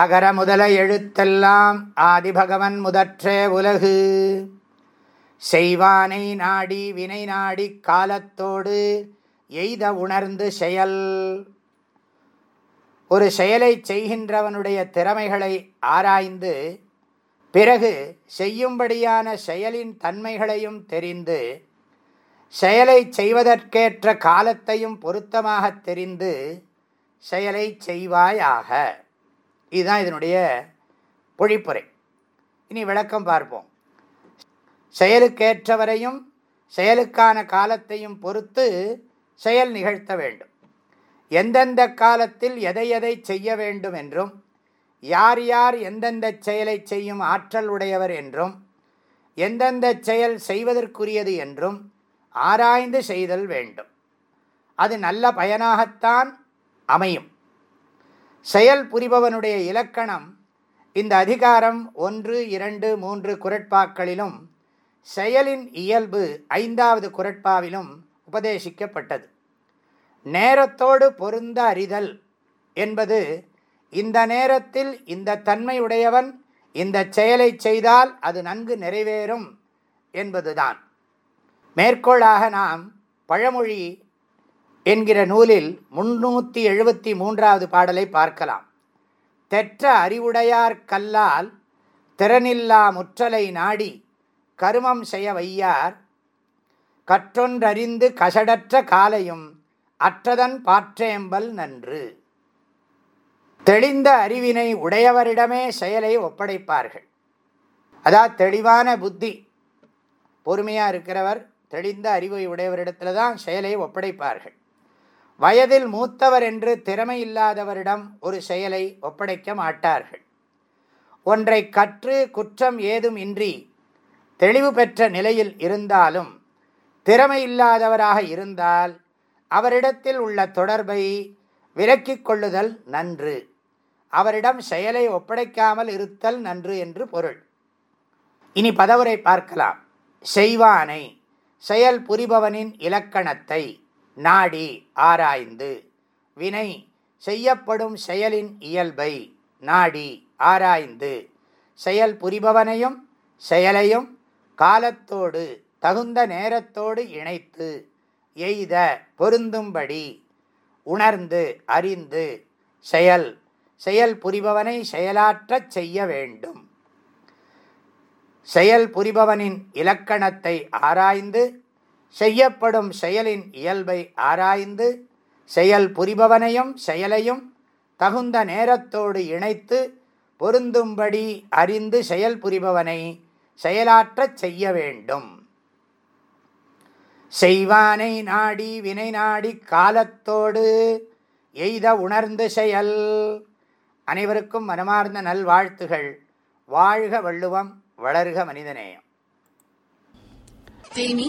அகர முதல எழுத்தெல்லாம் ஆதிபகவன் முதற்றே உலகு. செய்வானை நாடி வினை நாடி காலத்தோடு எய்த உணர்ந்து செயல். ஒரு செயலை செய்கின்றவனுடைய திறமைகளை ஆராய்ந்து பிறகு செய்யும்படியான செயலின் தன்மைகளையும் தெரிந்து செயலை செய்வதற்கேற்ற காலத்தையும் பொருத்தமாக தெரிந்து செயலை செய்வாயாக. இதுதான் இதனுடைய பொழிப்புரை. இனி விளக்கம் பார்ப்போம். செயலுக்கேற்றவரையும் செயலுக்கான காலத்தையும் பொறுத்து செயல் நிகழ்த்த வேண்டும். எந்தெந்த காலத்தில் எதை எதை செய்ய வேண்டும் என்றும் யார் யார் எந்தெந்த செயலை செய்யும் ஆற்றல் உடையவர் என்றும் எந்தெந்த செயல் செய்வதற்குரியது என்றும் ஆராய்ந்து செய்தல் வேண்டும். அது நல்ல பயனாகத்தான் அமையும். செயல் புரிபவனுடைய இலக்கணம் இந்த அதிகாரம் ஒன்று இரண்டு மூன்று குரட்பாக்களிலும் செயலின் இயல்பு ஐந்தாவது குரட்பாவிலும் உபதேசிக்கப்பட்டது. நேரத்தோடு பொருந்த அறிதல் என்பது இந்த நேரத்தில் இந்த தன்மையுடையவன் இந்த செயலை செய்தால் அது நன்கு நிறைவேறும் என்பதுதான். மேற்கோளாக நாம் பழமொழி என்கிற நூலில் முன்னூற்றி எழுபத்தி மூன்றாவது பாடலை பார்க்கலாம். தெற்ற அறிவுடையார் கல்லால் திறனில்லா முற்றலை நாடி கருமம் செய்ய வையார். கற்றொன்றறிந்து கசடற்ற காலையும் அற்றதன் பாற்றேம்பல் நன்று. தெளிந்த அறிவினை உடையவரிடமே செயலை ஒப்படைப்பார்கள். அதாவது தெளிவான புத்தி. பொறுமையாக இருக்கிறவர் தெளிந்த அறிவை உடையவரிடத்தில் தான் செயலை ஒப்படைப்பார்கள். வயதில் மூத்தவர் என்று திறமை இல்லாதவரிடம் ஒரு செயலை ஒப்படைக்க மாட்டார்கள். ஒன்றை கற்று குற்றம் ஏதும் இன்றி தெளிவு பெற்ற நிலையில் இருந்தாலும் திறமை இல்லாதவராக இருந்தால் அவரிடத்தில் உள்ள தொடர்பை விலக்கிக் கொள்ளுதல் நன்று. அவரிடம் செயலை ஒப்படைக்காமல் இருத்தல் நன்று என்று பொருள். இனி பதவுரை பார்க்கலாம். செய்வானை செயல் புரிபவனின் இலக்கணத்தை. நாடி ஆராய்ந்து. வினை செய்யப்படும் செயலின் இயல்பை நாடி ஆராய்ந்து. செயல் புரிபவனையும் செயலையும் காலத்தோடு தகுந்த நேரத்தோடு இணைத்து எய்த பொருந்தும்படி உணர்ந்து அறிந்து செயல் செயல் புரிபவனை செயலாற்றச் செய்ய வேண்டும். செயல் புரிபவனின் இலக்கணத்தை ஆராய்ந்து செய்யப்படும் செயலின் இயல்பை ஆராய்ந்து செயல் புரிபவனையும் செயலையும் தகுந்த நேரத்தோடு இணைத்து பொருந்தும்படி அறிந்து செயல் புரிபவனை செயலாற்றச் செய்ய வேண்டும். செய்வானை நாடி வினை நாடி காலத்தோடு எய்த உணர்ந்து செயல். அனைவருக்கும் மனமார்ந்த நல்வாழ்த்துகள். வாழ்க வள்ளுவம் வளர்க மனிதநேயம். தேனி